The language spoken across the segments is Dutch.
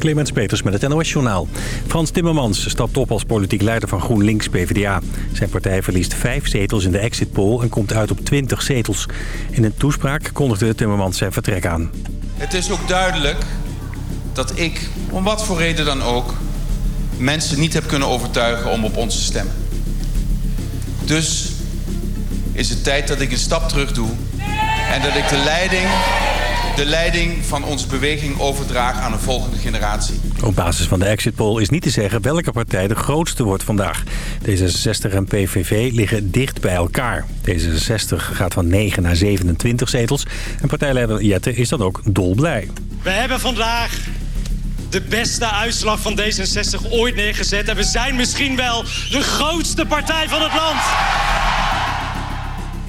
Clemens Peters met het NOS Journaal. Frans Timmermans stapt op als politiek leider van GroenLinks PvdA. Zijn partij verliest vijf zetels in de exit poll en komt uit op 20 zetels. In een toespraak kondigde Timmermans zijn vertrek aan. Het is ook duidelijk dat ik, om wat voor reden dan ook... mensen niet heb kunnen overtuigen om op ons te stemmen. Dus is het tijd dat ik een stap terug doe... en dat ik de leiding de leiding van onze beweging overdraag aan een volgende generatie. Op basis van de exit poll is niet te zeggen welke partij de grootste wordt vandaag. D66 en PVV liggen dicht bij elkaar. D66 gaat van 9 naar 27 zetels. En partijleider Jette is dan ook dolblij. We hebben vandaag de beste uitslag van D66 ooit neergezet. En we zijn misschien wel de grootste partij van het land.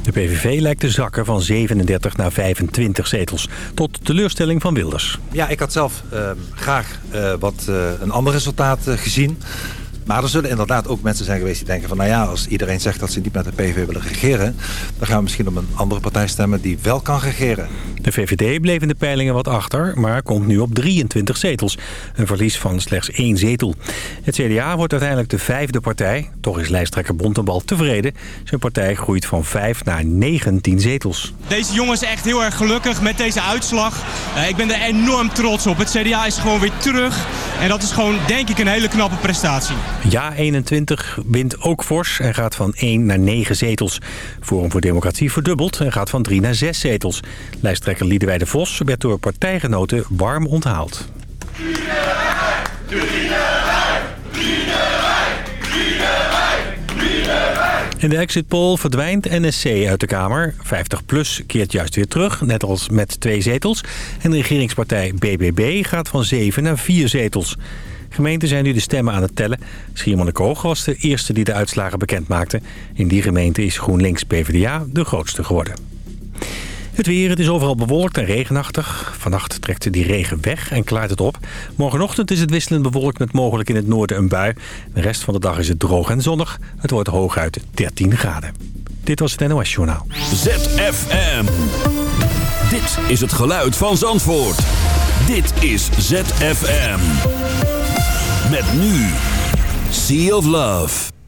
De PVV lijkt te zakken van 37 naar 25 zetels. Tot teleurstelling van Wilders. Ja, ik had zelf uh, graag uh, wat uh, een ander resultaat gezien. Maar er zullen inderdaad ook mensen zijn geweest die denken van... nou ja, als iedereen zegt dat ze niet met de PVV willen regeren... dan gaan we misschien op een andere partij stemmen die wel kan regeren. De VVD bleef in de peilingen wat achter, maar komt nu op 23 zetels. Een verlies van slechts één zetel. Het CDA wordt uiteindelijk de vijfde partij. Toch is lijsttrekker Bontenbal tevreden. Zijn partij groeit van 5 naar 19 zetels. Deze jongen is echt heel erg gelukkig met deze uitslag. Uh, ik ben er enorm trots op. Het CDA is gewoon weer terug. En dat is gewoon, denk ik, een hele knappe prestatie. Ja 21 wint ook fors en gaat van 1 naar 9 zetels. Forum voor Democratie verdubbelt en gaat van 3 naar 6 zetels. Lijsttrekker Liedewij de Vos werd door partijgenoten warm onthaald. In de exit poll verdwijnt NSC uit de Kamer. 50PLUS keert juist weer terug, net als met twee zetels. En de regeringspartij BBB gaat van 7 naar 4 zetels. Gemeenten zijn nu de stemmen aan het tellen. Schiermonnikoog was de eerste die de uitslagen bekend maakte. In die gemeente is GroenLinks PvdA de grootste geworden. Het weer, het is overal bewolkt en regenachtig. Vannacht trekt die regen weg en klaart het op. Morgenochtend is het wisselend bewolkt met mogelijk in het noorden een bui. De rest van de dag is het droog en zonnig. Het wordt hooguit 13 graden. Dit was het NOS Journaal. ZFM. Dit is het geluid van Zandvoort. Dit is ZFM. Met nu Sea of Love.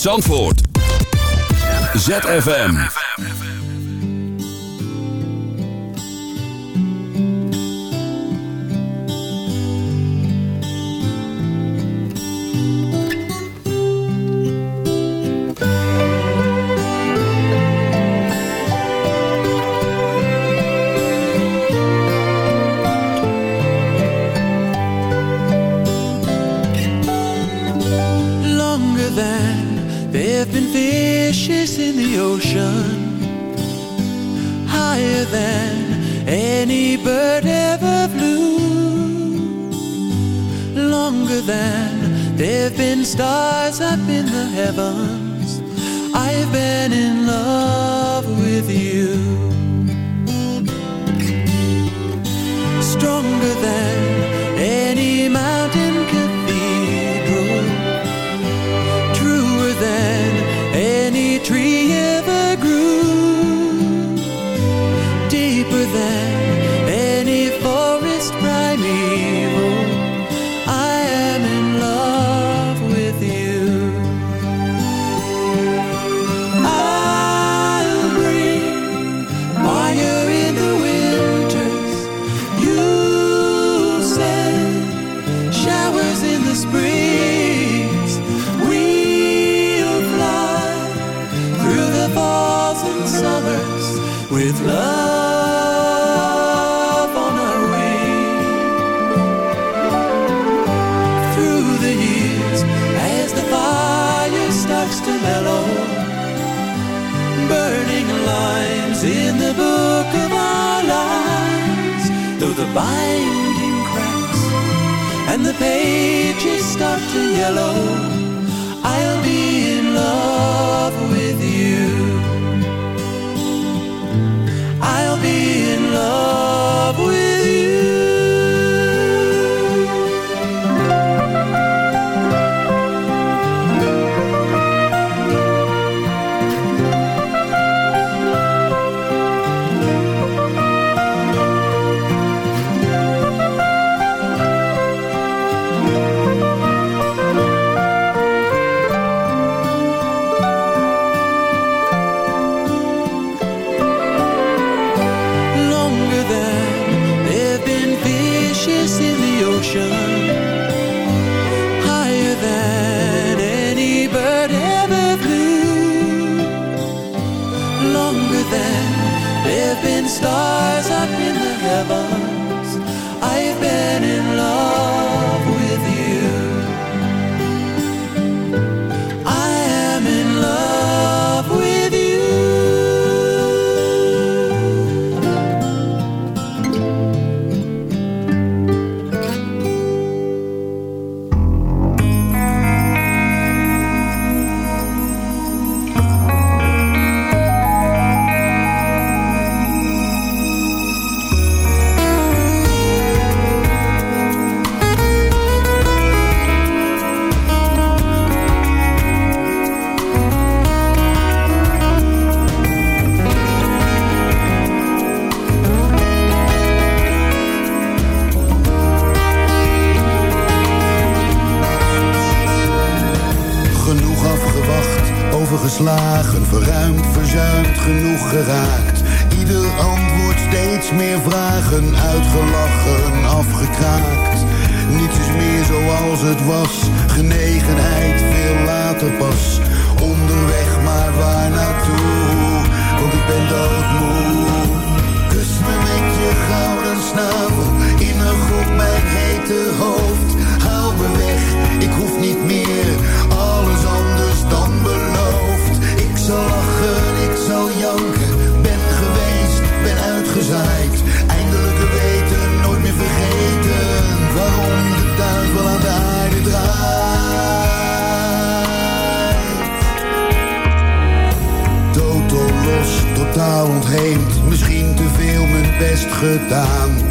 Zandvoort. ZFM. any bird ever flew. Longer than there've been stars up in the heavens I've been in love with you. Stronger than yellow. Gedaan.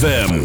ZFM.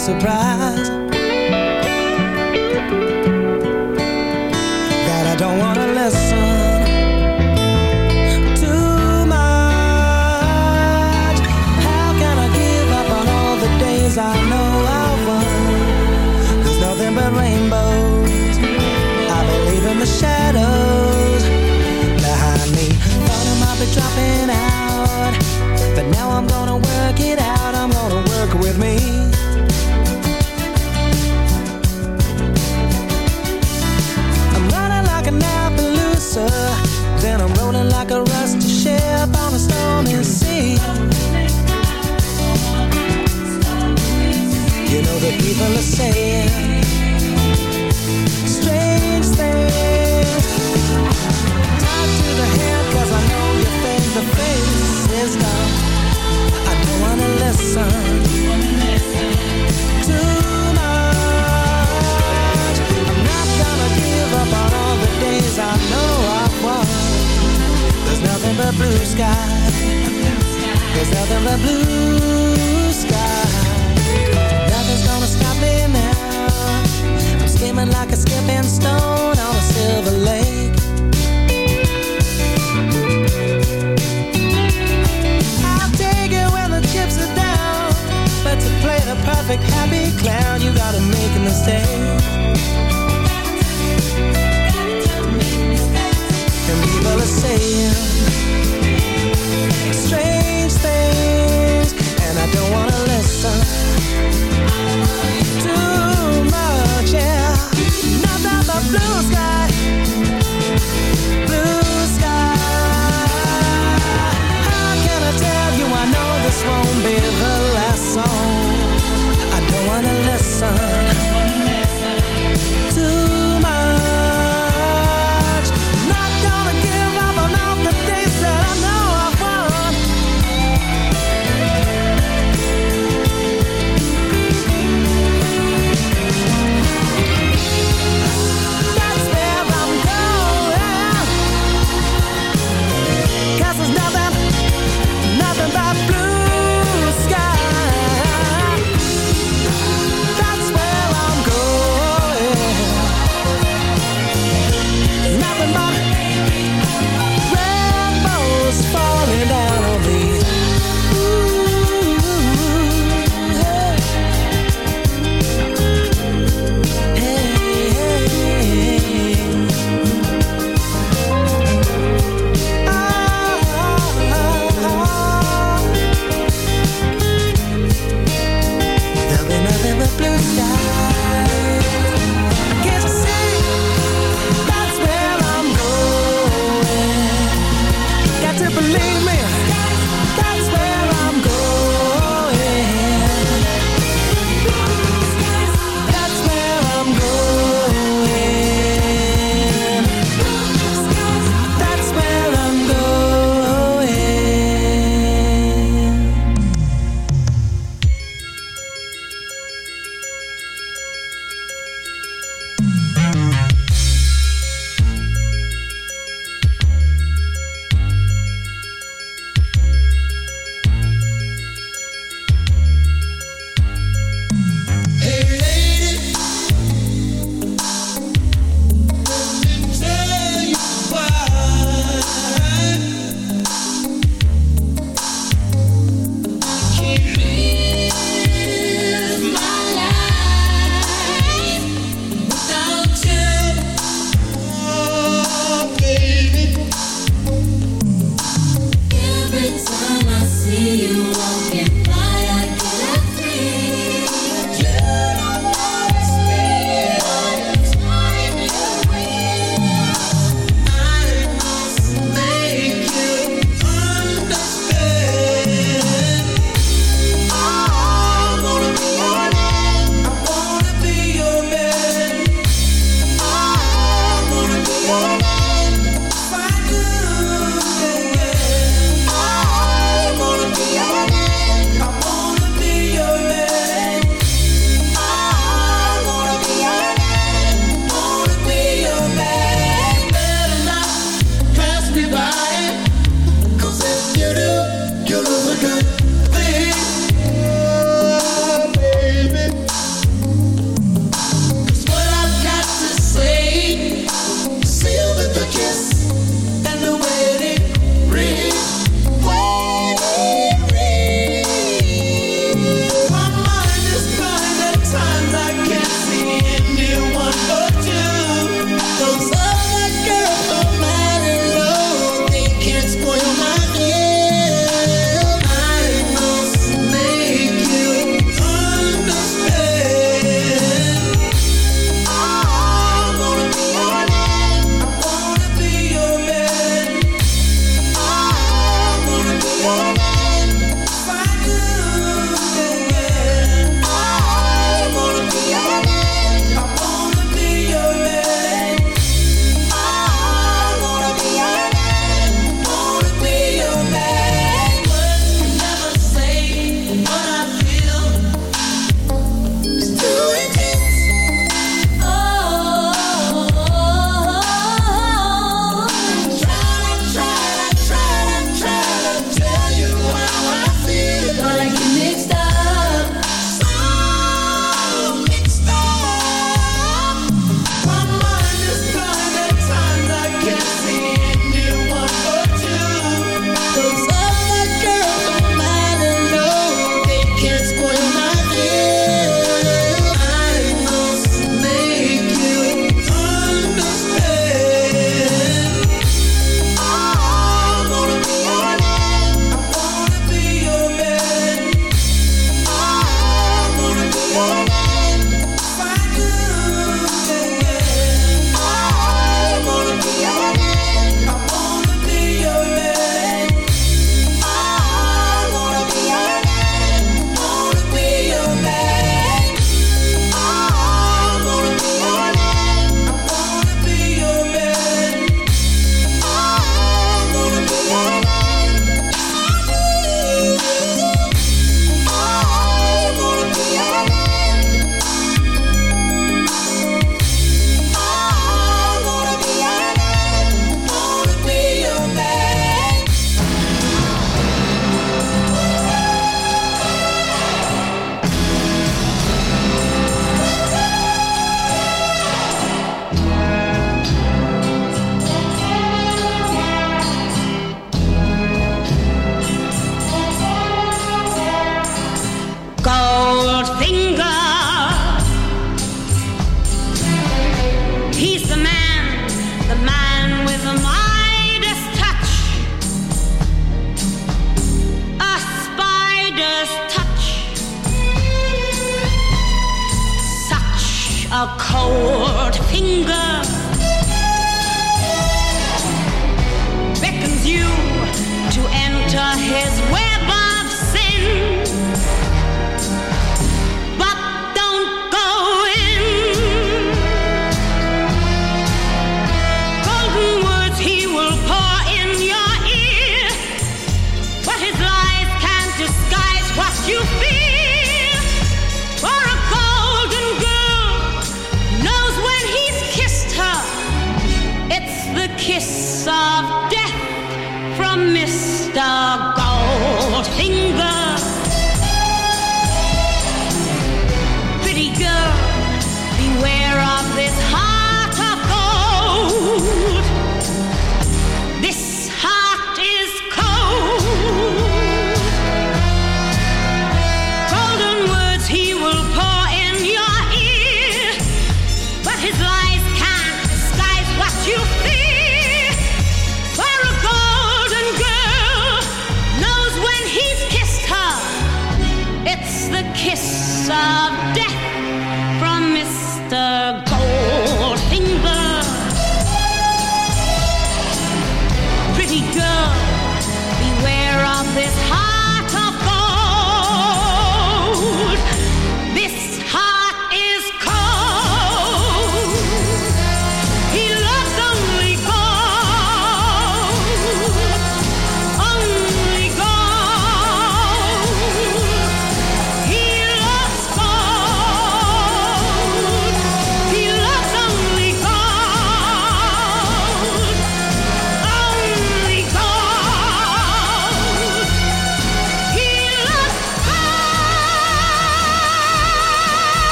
Surprise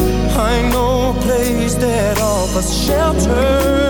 we'll find no place that offers shelter.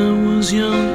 I was young.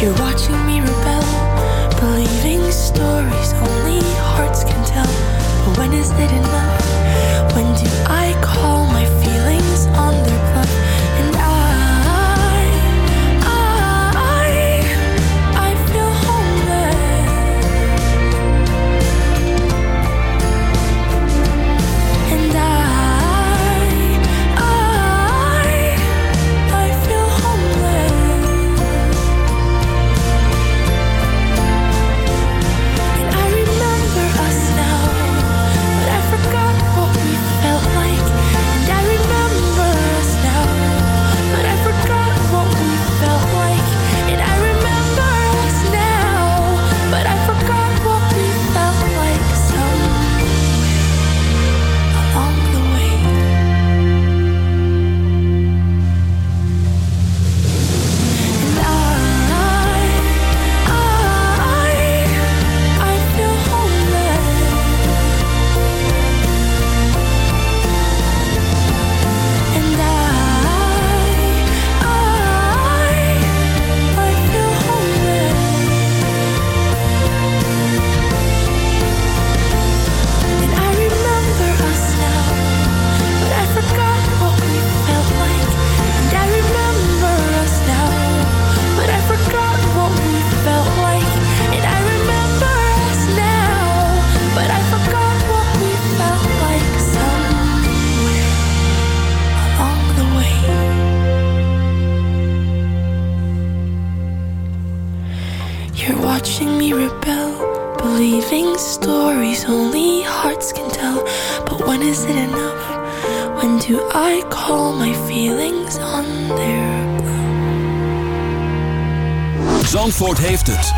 You're watching me. it enough? When do I call my feelings on their Zandvoort heeft het.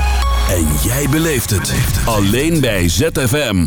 En jij beleeft het. Alleen bij ZFM.